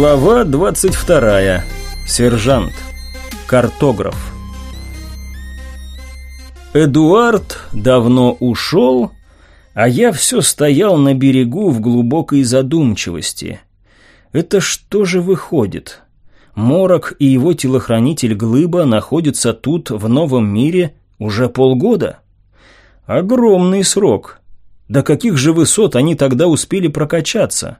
Глава 22. Сержант. Картограф. Эдуард давно ушел, а я все стоял на берегу в глубокой задумчивости. Это что же выходит? Морок и его телохранитель Глыба находятся тут, в новом мире, уже полгода? Огромный срок. До каких же высот они тогда успели прокачаться?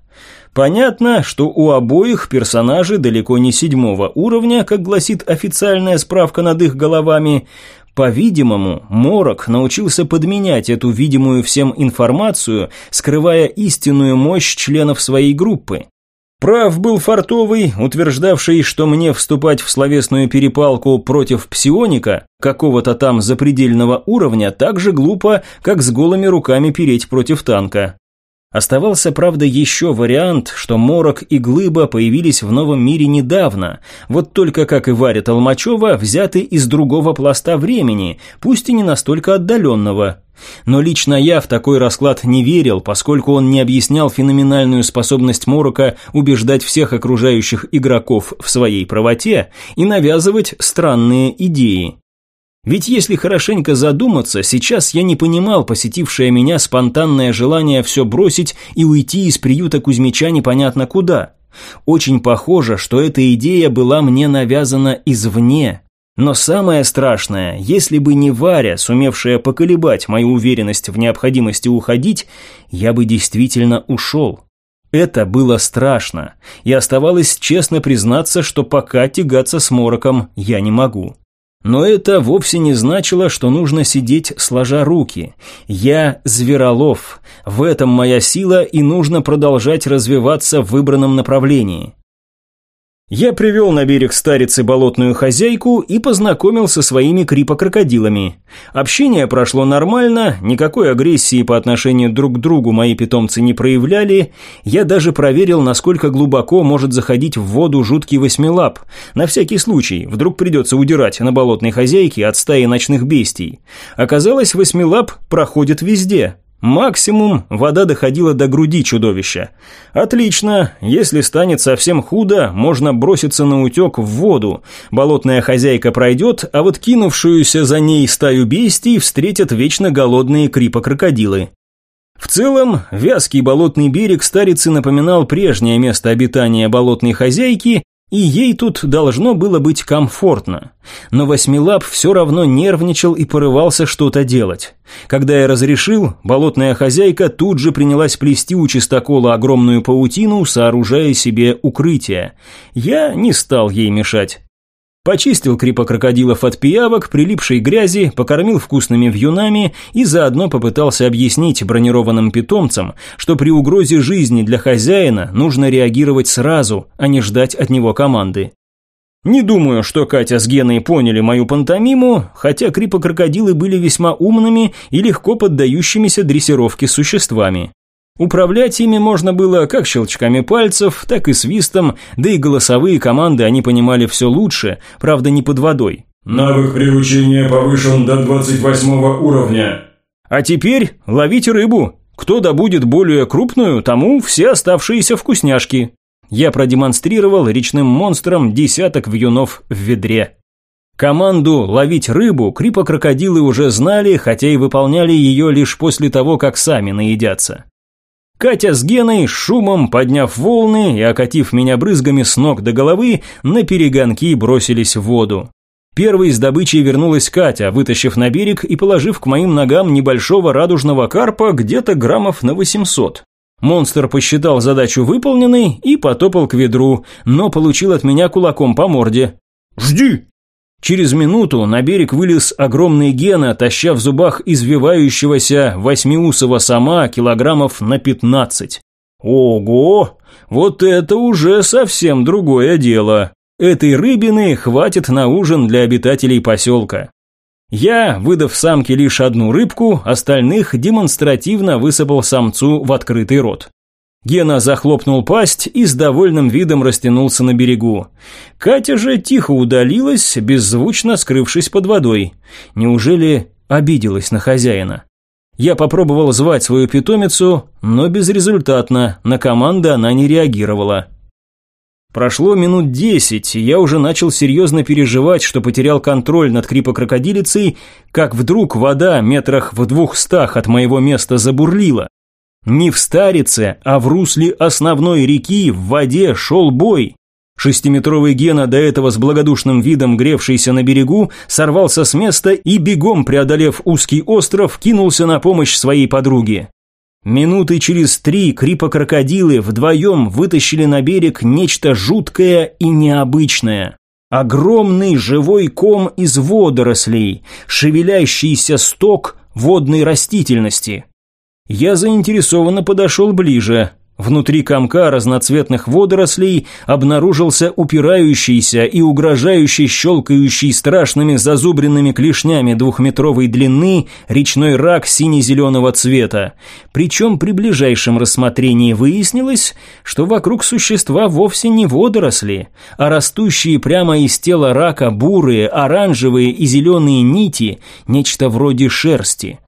Понятно, что у обоих персонажей далеко не седьмого уровня, как гласит официальная справка над их головами. По-видимому, Морок научился подменять эту видимую всем информацию, скрывая истинную мощь членов своей группы. Прав был Фартовый, утверждавший, что мне вступать в словесную перепалку против псионика, какого-то там запредельного уровня, так же глупо, как с голыми руками переть против танка. Оставался, правда, еще вариант, что Морок и Глыба появились в новом мире недавно, вот только, как и Варя Толмачева, взяты из другого пласта времени, пусть и не настолько отдаленного. Но лично я в такой расклад не верил, поскольку он не объяснял феноменальную способность Морока убеждать всех окружающих игроков в своей правоте и навязывать странные идеи. Ведь если хорошенько задуматься, сейчас я не понимал посетившее меня спонтанное желание все бросить и уйти из приюта Кузьмича непонятно куда. Очень похоже, что эта идея была мне навязана извне. Но самое страшное, если бы не Варя, сумевшая поколебать мою уверенность в необходимости уходить, я бы действительно ушел. Это было страшно, и оставалось честно признаться, что пока тягаться с мороком я не могу. Но это вовсе не значило, что нужно сидеть сложа руки. Я зверолов, в этом моя сила и нужно продолжать развиваться в выбранном направлении. Я привел на берег старицы болотную хозяйку и познакомил со своими крипокрокодилами. Общение прошло нормально, никакой агрессии по отношению друг к другу мои питомцы не проявляли. Я даже проверил, насколько глубоко может заходить в воду жуткий восьмилап. На всякий случай, вдруг придется удирать на болотной хозяйке от стаи ночных бестий. Оказалось, восьмилап проходит везде, Максимум вода доходила до груди чудовища. Отлично, если станет совсем худо, можно броситься на утек в воду. Болотная хозяйка пройдет, а вот кинувшуюся за ней стаю бестий встретят вечно голодные крипокрокодилы. В целом, вязкий болотный берег старицы напоминал прежнее место обитания болотной хозяйки, и ей тут должно было быть комфортно. Но Восьмилап все равно нервничал и порывался что-то делать. Когда я разрешил, болотная хозяйка тут же принялась плести у чистокола огромную паутину, сооружая себе укрытие. Я не стал ей мешать. Почистил крипокрокодилов от пиявок, прилипшей грязи, покормил вкусными вьюнами и заодно попытался объяснить бронированным питомцам, что при угрозе жизни для хозяина нужно реагировать сразу, а не ждать от него команды. Не думаю, что Катя с Геной поняли мою пантомиму, хотя крипокрокодилы были весьма умными и легко поддающимися дрессировке существами. Управлять ими можно было как щелчками пальцев, так и свистом, да и голосовые команды они понимали все лучше, правда не под водой. Навык приучения повышен до 28 уровня. А теперь ловить рыбу. Кто добудет более крупную, тому все оставшиеся вкусняшки. Я продемонстрировал речным монстрам десяток вьюнов в ведре. Команду «ловить рыбу» крипокрокодилы уже знали, хотя и выполняли ее лишь после того, как сами наедятся. Катя с Геной, шумом подняв волны и окатив меня брызгами с ног до головы, на перегонки бросились в воду. Первой с добычей вернулась Катя, вытащив на берег и положив к моим ногам небольшого радужного карпа где-то граммов на 800. Монстр посчитал задачу выполненной и потопал к ведру, но получил от меня кулаком по морде. «Жди!» Через минуту на берег вылез огромный гена, таща в зубах извивающегося восьмиусого сама килограммов на пятнадцать. Ого! Вот это уже совсем другое дело. Этой рыбины хватит на ужин для обитателей поселка. Я, выдав самке лишь одну рыбку, остальных демонстративно высыпал самцу в открытый рот. Гена захлопнул пасть и с довольным видом растянулся на берегу. Катя же тихо удалилась, беззвучно скрывшись под водой. Неужели обиделась на хозяина? Я попробовал звать свою питомицу, но безрезультатно, на команды она не реагировала. Прошло минут десять, и я уже начал серьезно переживать, что потерял контроль над крипокрокодилицей, как вдруг вода метрах в двухстах от моего места забурлила. Не в Старице, а в русле основной реки в воде шел бой. Шестиметровый Гена, до этого с благодушным видом гревшийся на берегу, сорвался с места и, бегом преодолев узкий остров, кинулся на помощь своей подруге. Минуты через три крипокрокодилы вдвоем вытащили на берег нечто жуткое и необычное. Огромный живой ком из водорослей, шевелящийся сток водной растительности. Я заинтересованно подошел ближе. Внутри комка разноцветных водорослей обнаружился упирающийся и угрожающий щелкающий страшными зазубренными клешнями двухметровой длины речной рак сине-зеленого цвета. Причем при ближайшем рассмотрении выяснилось, что вокруг существа вовсе не водоросли, а растущие прямо из тела рака бурые, оранжевые и зеленые нити, нечто вроде шерсти.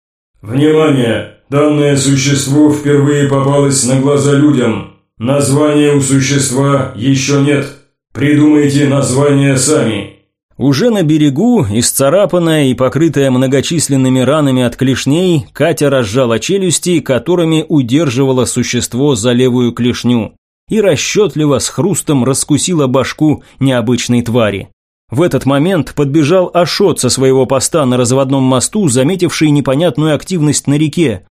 Внимание! Данное существо впервые попалось на глаза людям. Названия у существа еще нет. Придумайте название сами. Уже на берегу, исцарапанная и покрытая многочисленными ранами от клешней, Катя разжала челюсти, которыми удерживала существо за левую клешню, и расчетливо с хрустом раскусила башку необычной твари. В этот момент подбежал Ашот со своего поста на разводном мосту, заметивший непонятную активность на реке.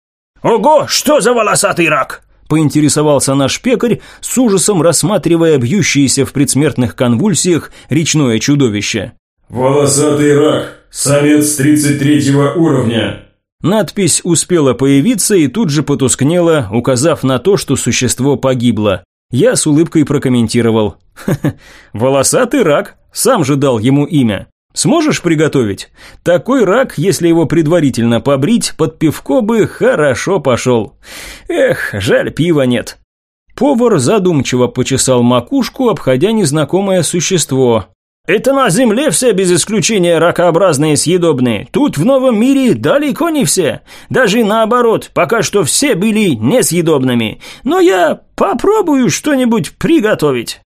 «Ого, что за волосатый рак?» – поинтересовался наш пекарь, с ужасом рассматривая бьющееся в предсмертных конвульсиях речное чудовище. «Волосатый рак, самец 33 уровня». Надпись успела появиться и тут же потускнела, указав на то, что существо погибло. Я с улыбкой прокомментировал. «Ха -ха, волосатый рак, сам же дал ему имя. Сможешь приготовить? Такой рак, если его предварительно побрить, под пивко бы хорошо пошел. Эх, жаль, пива нет. Повар задумчиво почесал макушку, обходя незнакомое существо. «Это на Земле все без исключения ракообразные съедобные. Тут в новом мире далеко не все. Даже наоборот, пока что все были несъедобными. Но я попробую что-нибудь приготовить».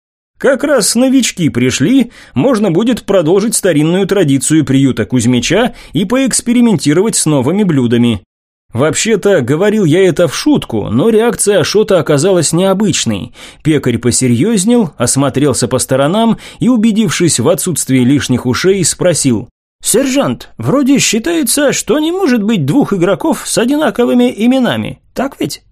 Как раз новички пришли, можно будет продолжить старинную традицию приюта Кузьмича и поэкспериментировать с новыми блюдами. Вообще-то, говорил я это в шутку, но реакция Ашота оказалась необычной. Пекарь посерьезнел, осмотрелся по сторонам и, убедившись в отсутствии лишних ушей, спросил. «Сержант, вроде считается, что не может быть двух игроков с одинаковыми именами, так ведь?»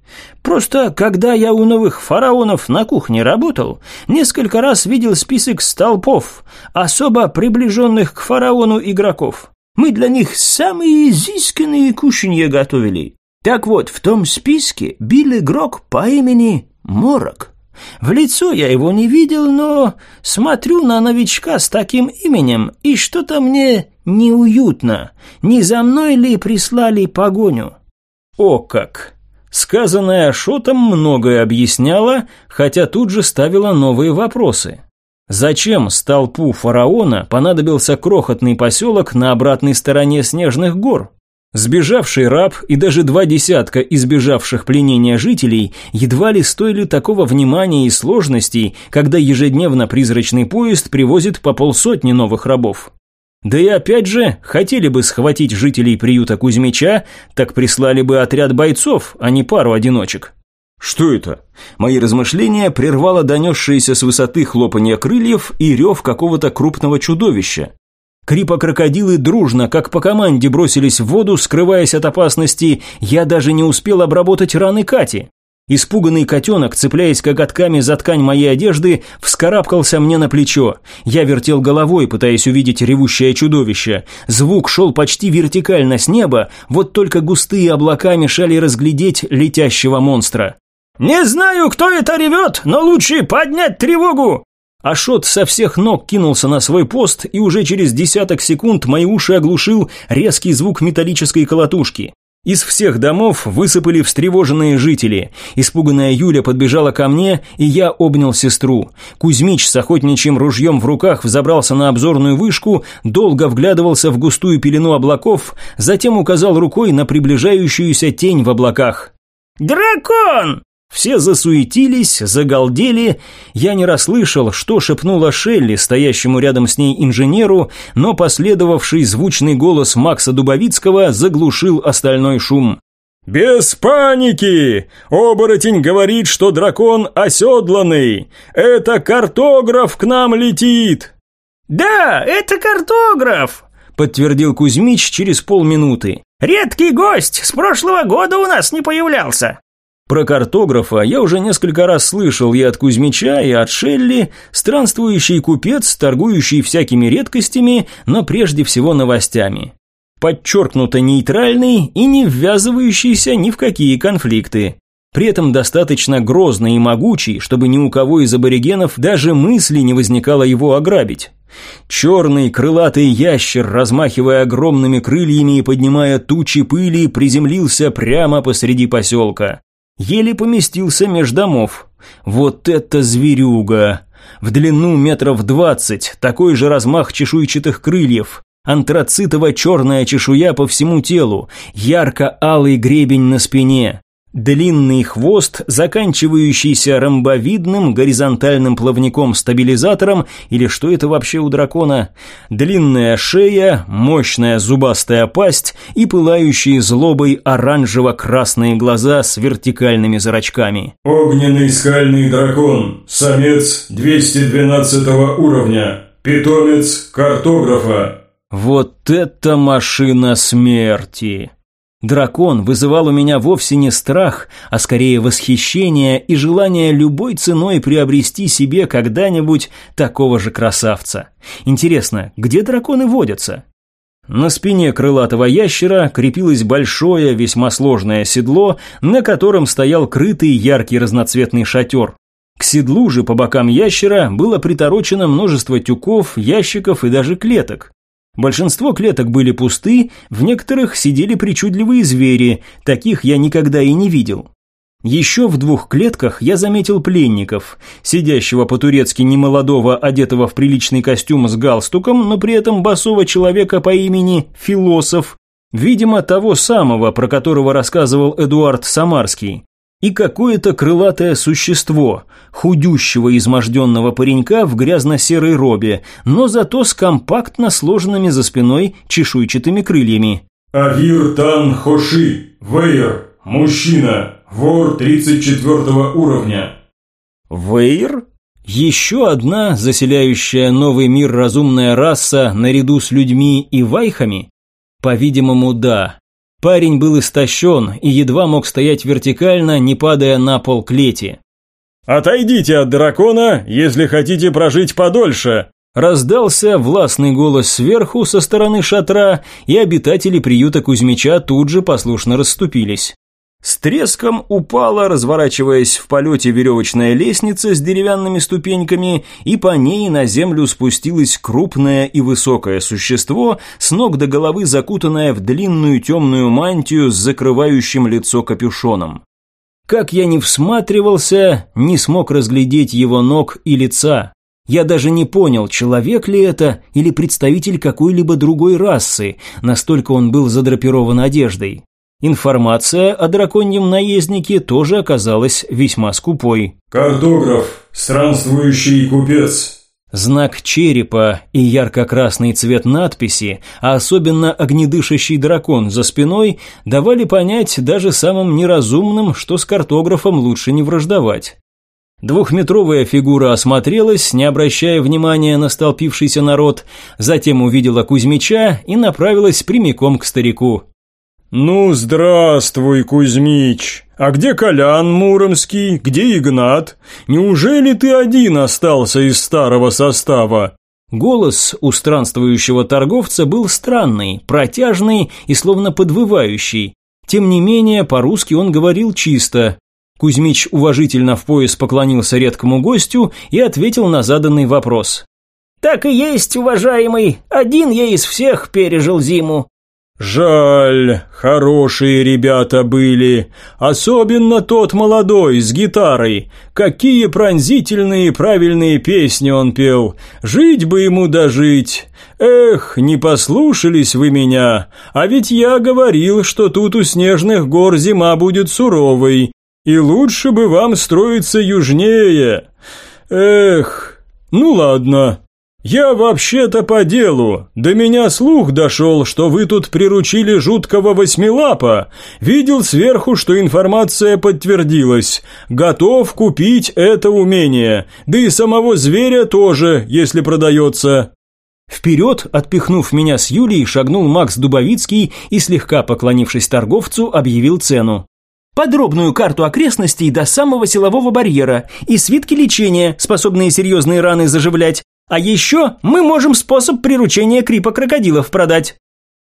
Просто, когда я у новых фараонов на кухне работал, несколько раз видел список столпов, особо приближенных к фараону игроков. Мы для них самые изысканные кушанья готовили. Так вот, в том списке был игрок по имени Морок. В лицо я его не видел, но смотрю на новичка с таким именем, и что-то мне неуютно. Не за мной ли прислали погоню? О как! Сказанное Ашотом многое объясняло, хотя тут же ставило новые вопросы. Зачем столпу фараона понадобился крохотный поселок на обратной стороне снежных гор? Сбежавший раб и даже два десятка избежавших пленения жителей едва ли стоили такого внимания и сложностей, когда ежедневно призрачный поезд привозит по полсотни новых рабов. Да и опять же, хотели бы схватить жителей приюта Кузьмича, так прислали бы отряд бойцов, а не пару одиночек. Что это? Мои размышления прервало донесшееся с высоты хлопанье крыльев и рев какого-то крупного чудовища. Крипа-крокодилы дружно, как по команде, бросились в воду, скрываясь от опасности. Я даже не успел обработать раны Кати. Испуганный котенок, цепляясь коготками за ткань моей одежды, вскарабкался мне на плечо. Я вертел головой, пытаясь увидеть ревущее чудовище. Звук шел почти вертикально с неба, вот только густые облака мешали разглядеть летящего монстра. «Не знаю, кто это ревет, но лучше поднять тревогу!» Ашот со всех ног кинулся на свой пост, и уже через десяток секунд мои уши оглушил резкий звук металлической колотушки. Из всех домов высыпали встревоженные жители. Испуганная Юля подбежала ко мне, и я обнял сестру. Кузьмич с охотничьим ружьем в руках взобрался на обзорную вышку, долго вглядывался в густую пелену облаков, затем указал рукой на приближающуюся тень в облаках. «Дракон!» Все засуетились, загалдели. Я не расслышал, что шепнула Шелли, стоящему рядом с ней инженеру, но последовавший звучный голос Макса Дубовицкого заглушил остальной шум. «Без паники! Оборотень говорит, что дракон оседланный! Это картограф к нам летит!» «Да, это картограф!» – подтвердил Кузьмич через полминуты. «Редкий гость, с прошлого года у нас не появлялся!» Про картографа я уже несколько раз слышал и от Кузьмича, и от Шелли, странствующий купец, торгующий всякими редкостями, но прежде всего новостями. Подчеркнуто нейтральный и не ввязывающийся ни в какие конфликты. При этом достаточно грозный и могучий, чтобы ни у кого из аборигенов даже мысли не возникало его ограбить. Черный крылатый ящер, размахивая огромными крыльями и поднимая тучи пыли, приземлился прямо посреди поселка еле поместился меж домов. Вот это зверюга! В длину метров двадцать, такой же размах чешуйчатых крыльев, антрацитово-черная чешуя по всему телу, ярко-алый гребень на спине. Длинный хвост, заканчивающийся ромбовидным горизонтальным плавником-стабилизатором, или что это вообще у дракона, длинная шея, мощная зубастая пасть и пылающие злобой оранжево-красные глаза с вертикальными зрачками. Огненный скальный дракон, самец 212 уровня, питомец картографа. Вот это машина смерти! Дракон вызывал у меня вовсе не страх, а скорее восхищение и желание любой ценой приобрести себе когда-нибудь такого же красавца. Интересно, где драконы водятся? На спине крылатого ящера крепилось большое, весьма сложное седло, на котором стоял крытый яркий разноцветный шатер. К седлу же по бокам ящера было приторочено множество тюков, ящиков и даже клеток. Большинство клеток были пусты, в некоторых сидели причудливые звери, таких я никогда и не видел. Еще в двух клетках я заметил пленников, сидящего по-турецки немолодого, одетого в приличный костюм с галстуком, но при этом босого человека по имени Философ, видимо, того самого, про которого рассказывал Эдуард Самарский и какое-то крылатое существо, худющего изможденного паренька в грязно-серой робе, но зато с компактно сложенными за спиной чешуйчатыми крыльями. Авир Тан Хоши, Вейер, мужчина, вор 34 уровня. Вейер? Еще одна заселяющая новый мир разумная раса наряду с людьми и вайхами? По-видимому, да. Парень был истощен и едва мог стоять вертикально, не падая на пол клети. «Отойдите от дракона, если хотите прожить подольше!» Раздался властный голос сверху со стороны шатра, и обитатели приюта Кузьмича тут же послушно расступились. С треском упала, разворачиваясь в полете веревочная лестница с деревянными ступеньками, и по ней на землю спустилось крупное и высокое существо, с ног до головы закутанное в длинную темную мантию с закрывающим лицо капюшоном. Как я не всматривался, не смог разглядеть его ног и лица. Я даже не понял, человек ли это или представитель какой-либо другой расы, настолько он был задрапирован одеждой. Информация о драконьем наезднике тоже оказалась весьма скупой. «Картограф, странствующий купец». Знак черепа и ярко-красный цвет надписи, а особенно огнедышащий дракон за спиной, давали понять даже самым неразумным, что с картографом лучше не враждовать. Двухметровая фигура осмотрелась, не обращая внимания на столпившийся народ, затем увидела Кузьмича и направилась прямиком к старику. «Ну, здравствуй, Кузьмич! А где Колян Муромский? Где Игнат? Неужели ты один остался из старого состава?» Голос у странствующего торговца был странный, протяжный и словно подвывающий. Тем не менее, по-русски он говорил чисто. Кузьмич уважительно в пояс поклонился редкому гостю и ответил на заданный вопрос. «Так и есть, уважаемый. Один я из всех пережил зиму. «Жаль, хорошие ребята были, особенно тот молодой с гитарой. Какие пронзительные правильные песни он пел, жить бы ему дожить. Эх, не послушались вы меня, а ведь я говорил, что тут у снежных гор зима будет суровой. И лучше бы вам строиться южнее. Эх, ну ладно. Я вообще-то по делу. До меня слух дошел, что вы тут приручили жуткого восьмилапа. Видел сверху, что информация подтвердилась. Готов купить это умение. Да и самого зверя тоже, если продается. Вперед, отпихнув меня с Юлей, шагнул Макс Дубовицкий и, слегка поклонившись торговцу, объявил цену. Подробную карту окрестностей до самого силового барьера и свитки лечения, способные серьезные раны заживлять. А еще мы можем способ приручения крипа крокодилов продать.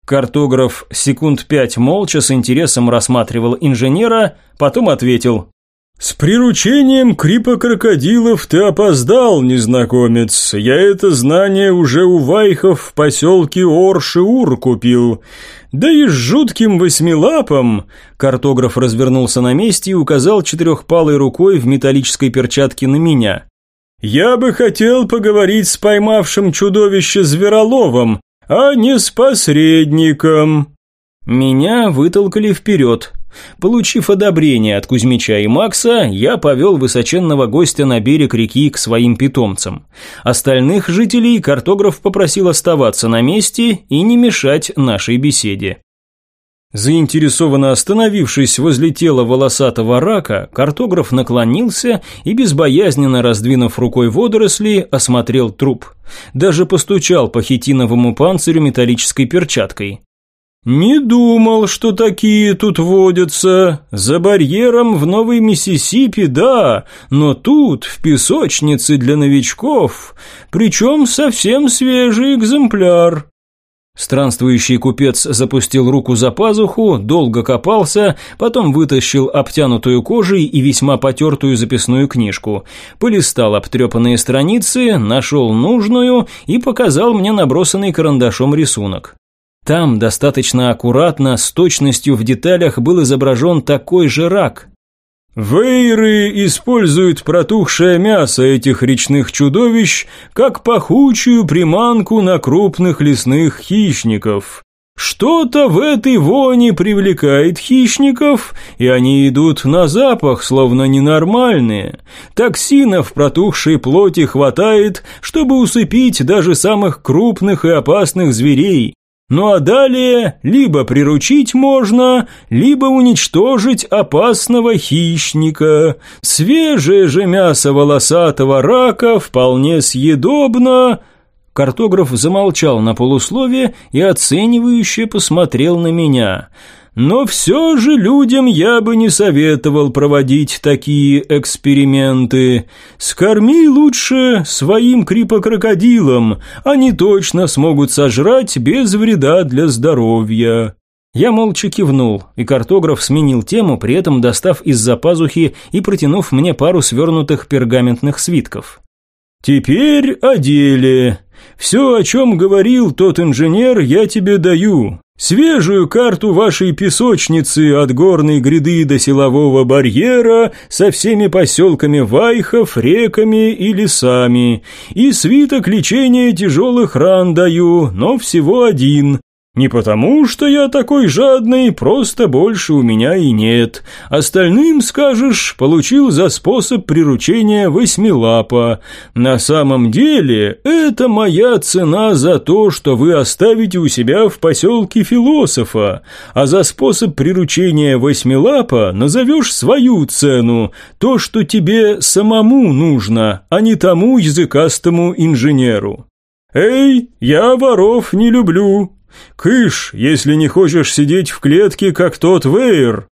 Картограф секунд пять молча с интересом рассматривал инженера, потом ответил. «С приручением крипа крокодилов ты опоздал, незнакомец. Я это знание уже у вайхов в поселке Оршиур купил. Да и с жутким восьмилапом...» Картограф развернулся на месте и указал четырехпалой рукой в металлической перчатке на меня. «Я бы хотел поговорить с поймавшим чудовище Звероловом, а не с посредником». Меня вытолкали вперед. Получив одобрение от Кузьмича и Макса, я повел высоченного гостя на берег реки к своим питомцам. Остальных жителей картограф попросил оставаться на месте и не мешать нашей беседе. Заинтересованно остановившись возле тела волосатого рака, картограф наклонился и, безбоязненно раздвинув рукой водоросли, осмотрел труп. Даже постучал по хитиновому панцирю металлической перчаткой. «Не думал, что такие тут водятся. За барьером в Новой Миссисипи, да, но тут, в песочнице для новичков, причем совсем свежий экземпляр». Странствующий купец запустил руку за пазуху, долго копался, потом вытащил обтянутую кожей и весьма потертую записную книжку, полистал обтрепанные страницы, нашел нужную и показал мне набросанный карандашом рисунок. Там достаточно аккуратно, с точностью в деталях был изображен такой же рак. Вейры используют протухшее мясо этих речных чудовищ как пахучую приманку на крупных лесных хищников. Что-то в этой воне привлекает хищников, и они идут на запах, словно ненормальные. Токсинов протухшей плоти хватает, чтобы усыпить даже самых крупных и опасных зверей. Ну а далее либо приручить можно, либо уничтожить опасного хищника. Свежее же мясо волосатого рака вполне съедобно. Картограф замолчал на полусловие и оценивающе посмотрел на меня – но все же людям я бы не советовал проводить такие эксперименты. Скорми лучше своим крипокрокодилам, они точно смогут сожрать без вреда для здоровья». Я молча кивнул, и картограф сменил тему, при этом достав из-за пазухи и протянув мне пару свернутых пергаментных свитков. «Теперь о деле. Все, о чем говорил тот инженер, я тебе даю. Свежую карту вашей песочницы от горной гряды до силового барьера со всеми поселками вайхов, реками и лесами. И свиток лечения тяжелых ран даю, но всего один. Не потому, что я такой жадный, просто больше у меня и нет. Остальным, скажешь, получил за способ приручения восьмилапа. На самом деле, это моя цена за то, что вы оставите у себя в поселке философа, а за способ приручения восьмилапа назовешь свою цену, то, что тебе самому нужно, а не тому языкастому инженеру. «Эй, я воров не люблю, «Кыш, если не хочешь сидеть в клетке, как тот Вейер!»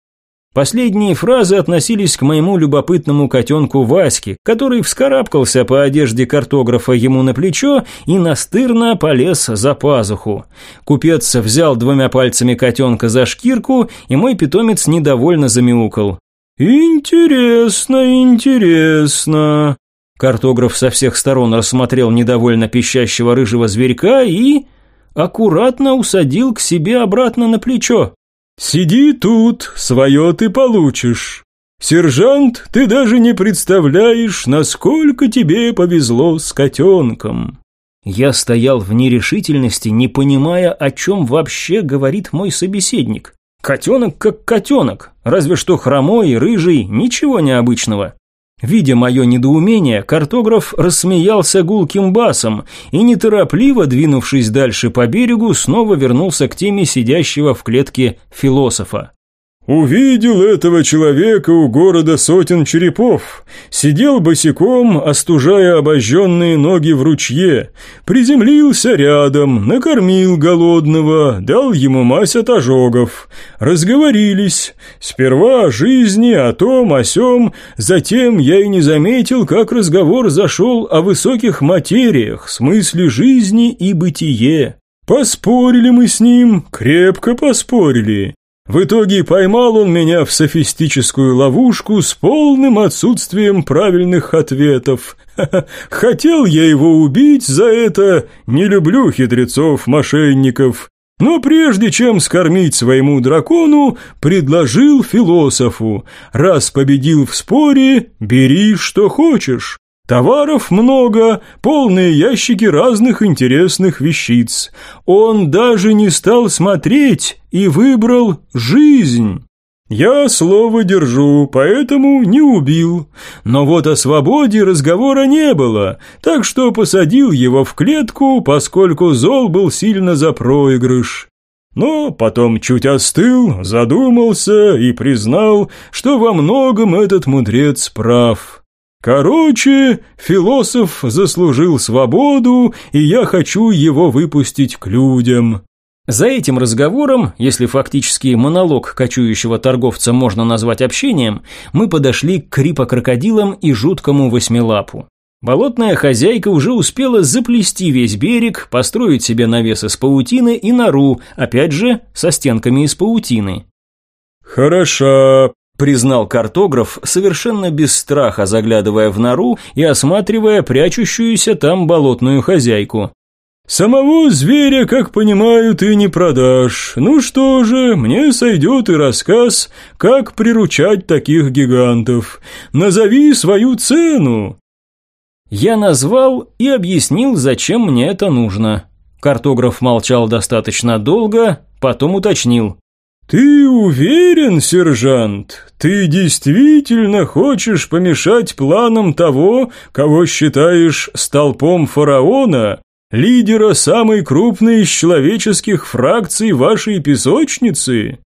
Последние фразы относились к моему любопытному котенку Ваське, который вскарабкался по одежде картографа ему на плечо и настырно полез за пазуху. Купец взял двумя пальцами котенка за шкирку, и мой питомец недовольно замяукал. «Интересно, интересно». Картограф со всех сторон рассмотрел недовольно пищащего рыжего зверька и аккуратно усадил к себе обратно на плечо. «Сиди тут, свое ты получишь. Сержант, ты даже не представляешь, насколько тебе повезло с котенком». Я стоял в нерешительности, не понимая, о чем вообще говорит мой собеседник. Котенок как котенок, разве что хромой и рыжий, ничего необычного. Видя мое недоумение, картограф рассмеялся гулким басом и, неторопливо двинувшись дальше по берегу, снова вернулся к теме сидящего в клетке философа. Увидел этого человека у города сотен черепов. Сидел босиком, остужая обожженные ноги в ручье. Приземлился рядом, накормил голодного, дал ему мазь от ожогов. Разговорились. Сперва о жизни, о том, о сём. Затем я и не заметил, как разговор зашел о высоких материях, смысле жизни и бытие. Поспорили мы с ним, крепко поспорили. В итоге поймал он меня в софистическую ловушку с полным отсутствием правильных ответов. Хотел я его убить за это, не люблю хитрецов-мошенников. Но прежде чем скормить своему дракону, предложил философу, раз победил в споре, бери что хочешь. Товаров много, полные ящики разных интересных вещиц. Он даже не стал смотреть и выбрал жизнь. Я слово держу, поэтому не убил. Но вот о свободе разговора не было, так что посадил его в клетку, поскольку зол был сильно за проигрыш. Но потом чуть остыл, задумался и признал, что во многом этот мудрец прав. Короче, философ заслужил свободу, и я хочу его выпустить к людям. За этим разговором, если фактически монолог кочующего торговца можно назвать общением, мы подошли к крипокрокодилам и жуткому восьмилапу. Болотная хозяйка уже успела заплести весь берег, построить себе навес из паутины и нору, опять же, со стенками из паутины. «Хороша признал картограф, совершенно без страха заглядывая в нору и осматривая прячущуюся там болотную хозяйку. «Самого зверя, как понимаю, ты не продашь. Ну что же, мне сойдет и рассказ, как приручать таких гигантов. Назови свою цену». Я назвал и объяснил, зачем мне это нужно. Картограф молчал достаточно долго, потом уточнил. «Ты уверен, сержант? Ты действительно хочешь помешать планам того, кого считаешь столпом фараона, лидера самой крупной из человеческих фракций вашей песочницы?»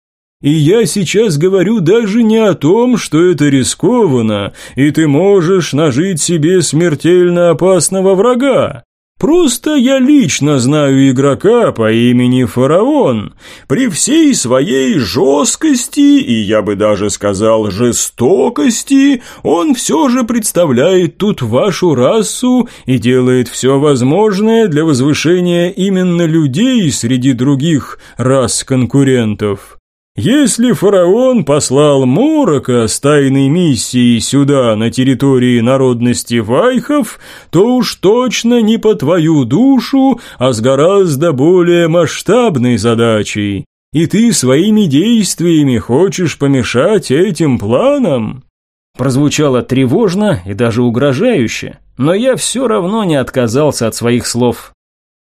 И я сейчас говорю даже не о том, что это рискованно, и ты можешь нажить себе смертельно опасного врага. Просто я лично знаю игрока по имени Фараон. При всей своей жесткости, и я бы даже сказал жестокости, он все же представляет тут вашу расу и делает все возможное для возвышения именно людей среди других рас конкурентов. Если фараон послал Морока с тайной миссией сюда, на территории народности вайхов, то уж точно не по твою душу, а с гораздо более масштабной задачей. И ты своими действиями хочешь помешать этим планам?» Прозвучало тревожно и даже угрожающе, но я все равно не отказался от своих слов.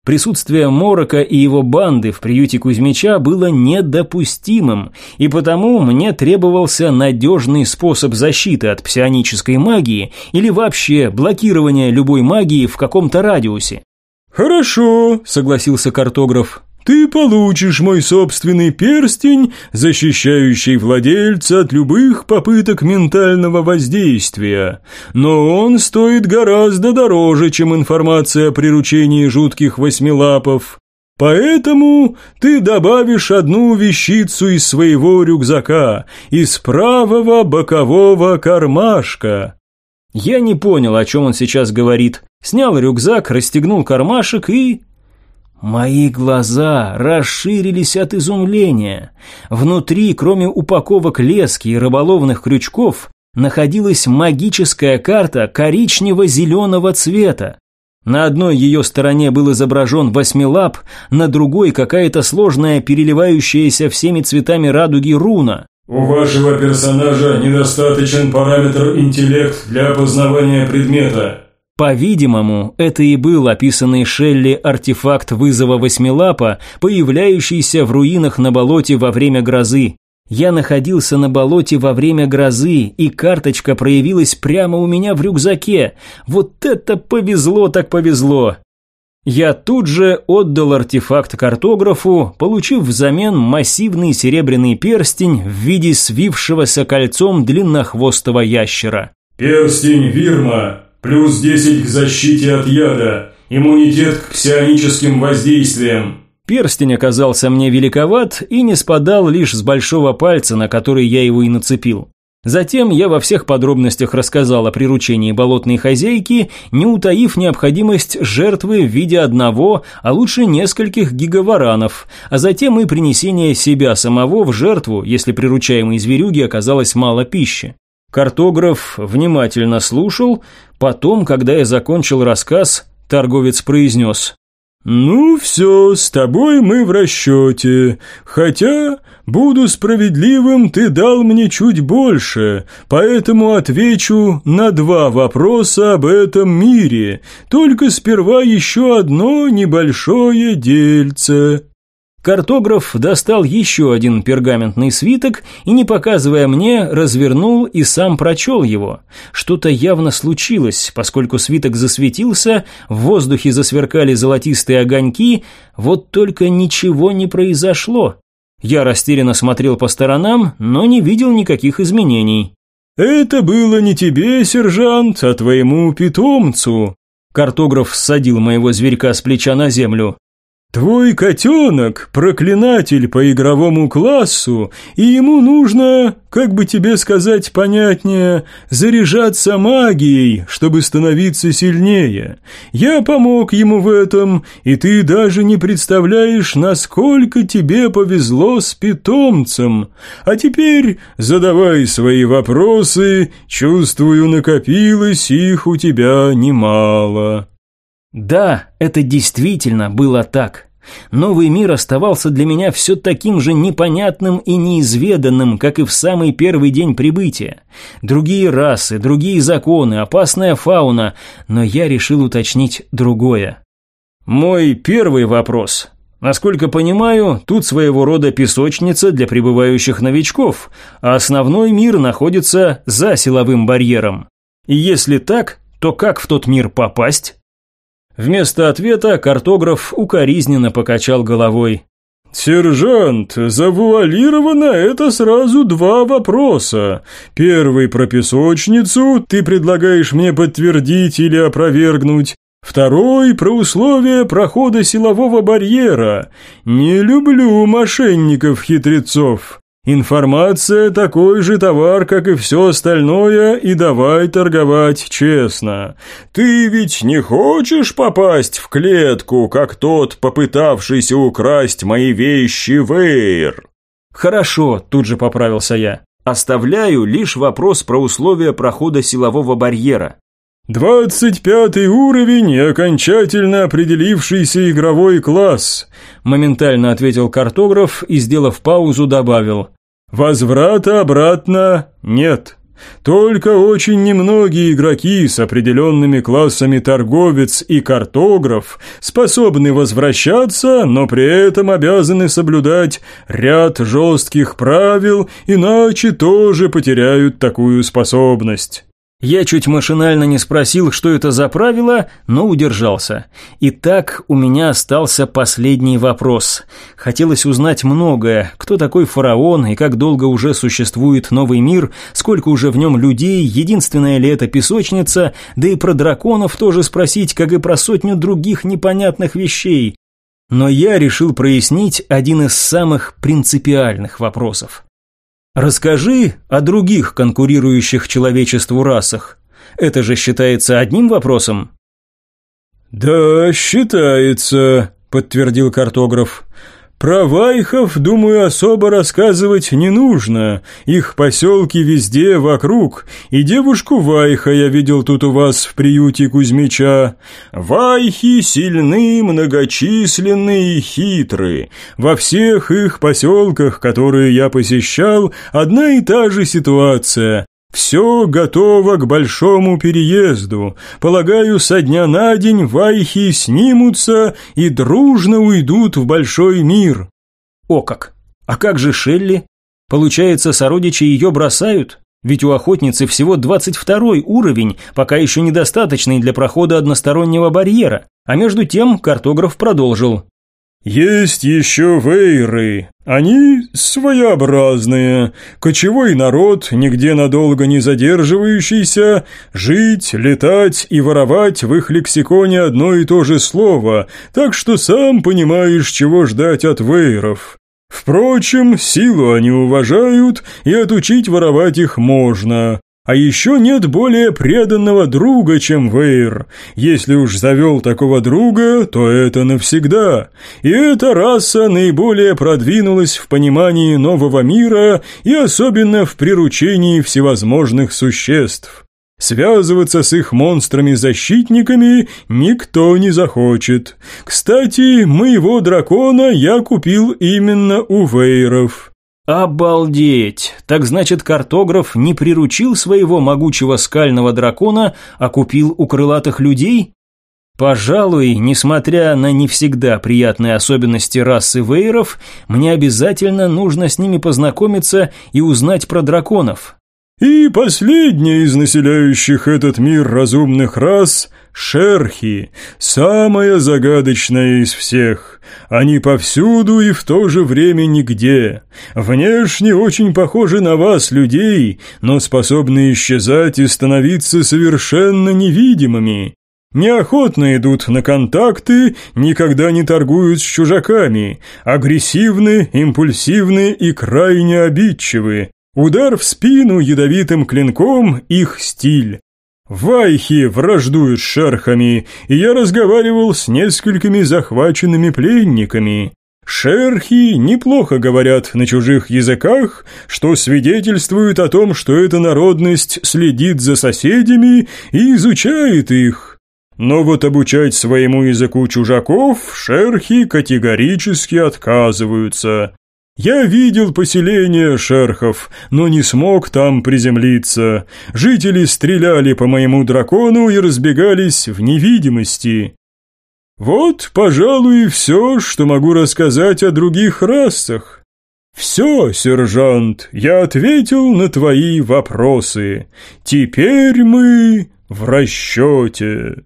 Присутствие Морока и его банды в приюте Кузьмича было недопустимым, и потому мне требовался надежный способ защиты от псионической магии или вообще блокирования любой магии в каком-то радиусе. «Хорошо», — согласился картограф. Ты получишь мой собственный перстень, защищающий владельца от любых попыток ментального воздействия. Но он стоит гораздо дороже, чем информация о приручении жутких восьмилапов. Поэтому ты добавишь одну вещицу из своего рюкзака, из правого бокового кармашка. Я не понял, о чем он сейчас говорит. Снял рюкзак, расстегнул кармашек и Мои глаза расширились от изумления. Внутри, кроме упаковок лески и рыболовных крючков, находилась магическая карта коричнево-зеленого цвета. На одной ее стороне был изображен восьмилап, на другой какая-то сложная переливающаяся всеми цветами радуги руна. «У вашего персонажа недостаточен параметр интеллект для опознавания предмета. По-видимому, это и был описанный Шелли артефакт вызова восьмилапа, появляющийся в руинах на болоте во время грозы. Я находился на болоте во время грозы, и карточка проявилась прямо у меня в рюкзаке. Вот это повезло так повезло. Я тут же отдал артефакт картографу, получив взамен массивный серебряный перстень в виде свившегося кольцом длиннохвостого ящера. «Перстень Вирма, плюс 10 к защите от яда, иммунитет к псионическим воздействиям». Перстень оказался мне великоват и не спадал лишь с большого пальца, на который я его и нацепил. Затем я во всех подробностях рассказал о приручении болотной хозяйки, не утаив необходимость жертвы в виде одного, а лучше нескольких гигаваранов, а затем и принесение себя самого в жертву, если приручаемой зверюги оказалось мало пищи. Картограф внимательно слушал, потом, когда я закончил рассказ, торговец произнес «Ну все, с тобой мы в расчете. Хотя, буду справедливым, ты дал мне чуть больше, поэтому отвечу на два вопроса об этом мире. Только сперва еще одно небольшое дельце». Картограф достал еще один пергаментный свиток и, не показывая мне, развернул и сам прочел его. Что-то явно случилось, поскольку свиток засветился, в воздухе засверкали золотистые огоньки, вот только ничего не произошло. Я растерянно смотрел по сторонам, но не видел никаких изменений. «Это было не тебе, сержант, а твоему питомцу». Картограф ссадил моего зверька с плеча на землю. Твой котенок – проклинатель по игровому классу, и ему нужно, как бы тебе сказать понятнее, заряжаться магией, чтобы становиться сильнее. Я помог ему в этом, и ты даже не представляешь, насколько тебе повезло с питомцем. А теперь задавай свои вопросы, чувствую, накопилось их у тебя немало». Да, это действительно было так. Новый мир оставался для меня все таким же непонятным и неизведанным, как и в самый первый день прибытия. Другие расы, другие законы, опасная фауна, но я решил уточнить другое. Мой первый вопрос. Насколько понимаю, тут своего рода песочница для прибывающих новичков, а основной мир находится за силовым барьером. И если так, то как в тот мир попасть? Вместо ответа картограф укоризненно покачал головой. «Сержант, завуалировано это сразу два вопроса. Первый про песочницу, ты предлагаешь мне подтвердить или опровергнуть. Второй про условия прохода силового барьера. Не люблю мошенников-хитрецов. Информация такой же товар, как и все остальное, и давай торговать честно. Ты ведь не хочешь попасть в клетку, как тот, попытавшийся украсть мои вещи Вейр? Хорошо, тут же поправился я. Оставляю лишь вопрос про условия прохода силового барьера. «Двадцать пятый уровень и окончательно определившийся игровой класс», моментально ответил картограф и, сделав паузу, добавил. «Возврата обратно нет». Только очень немногие игроки с определенными классами торговец и картограф способны возвращаться, но при этом обязаны соблюдать ряд жестких правил, иначе тоже потеряют такую способность. Я чуть машинально не спросил, что это за правило, но удержался. Итак, у меня остался последний вопрос. Хотелось узнать многое. Кто такой фараон и как долго уже существует новый мир, сколько уже в нем людей, единственная ли это песочница, да и про драконов тоже спросить, как и про сотню других непонятных вещей. Но я решил прояснить один из самых принципиальных вопросов. Расскажи о других конкурирующих человечеству расах. Это же считается одним вопросом? Да, считается, подтвердил картограф. Про вайхов, думаю, особо рассказывать не нужно. Их поселки везде вокруг. И девушку Вайха я видел тут у вас в приюте Кузьмича. Вайхи сильны, многочисленны и хитры. Во всех их поселках, которые я посещал, одна и та же ситуация. Все готово к большому переезду. Полагаю, со дня на день вайхи снимутся и дружно уйдут в большой мир. О как! А как же Шелли? Получается, сородичи ее бросают? Ведь у охотницы всего 22 уровень, пока еще недостаточный для прохода одностороннего барьера. А между тем картограф продолжил. Есть еще вейры. Они своеобразные. Кочевой народ, нигде надолго не задерживающийся, жить, летать и воровать в их лексиконе одно и то же слово, так что сам понимаешь, чего ждать от вейров. Впрочем, силу они уважают, и отучить воровать их можно. А еще нет более преданного друга, чем Вейр. Если уж завел такого друга, то это навсегда. И эта раса наиболее продвинулась в понимании нового мира и особенно в приручении всевозможных существ. Связываться с их монстрами-защитниками никто не захочет. Кстати, моего дракона я купил именно у Вейров. Обалдеть! Так значит, картограф не приручил своего могучего скального дракона, а купил у крылатых людей? Пожалуй, несмотря на не всегда приятные особенности расы вейров, мне обязательно нужно с ними познакомиться и узнать про драконов. И последняя из населяющих этот мир разумных рас – шерхи, самая загадочная из всех. Они повсюду и в то же время нигде. Внешне очень похожи на вас, людей, но способны исчезать и становиться совершенно невидимыми. Неохотно идут на контакты, никогда не торгуют с чужаками, агрессивны, импульсивны и крайне обидчивы, Удар в спину ядовитым клинком – их стиль. Вайхи враждуют с шерхами, и я разговаривал с несколькими захваченными пленниками. Шерхи неплохо говорят на чужих языках, что свидетельствует о том, что эта народность следит за соседями и изучает их. Но вот обучать своему языку чужаков шерхи категорически отказываются. Я видел поселение шерхов, но не смог там приземлиться. Жители стреляли по моему дракону и разбегались в невидимости. Вот, пожалуй, все, что могу рассказать о других расах. Все, сержант, я ответил на твои вопросы. Теперь мы в расчете.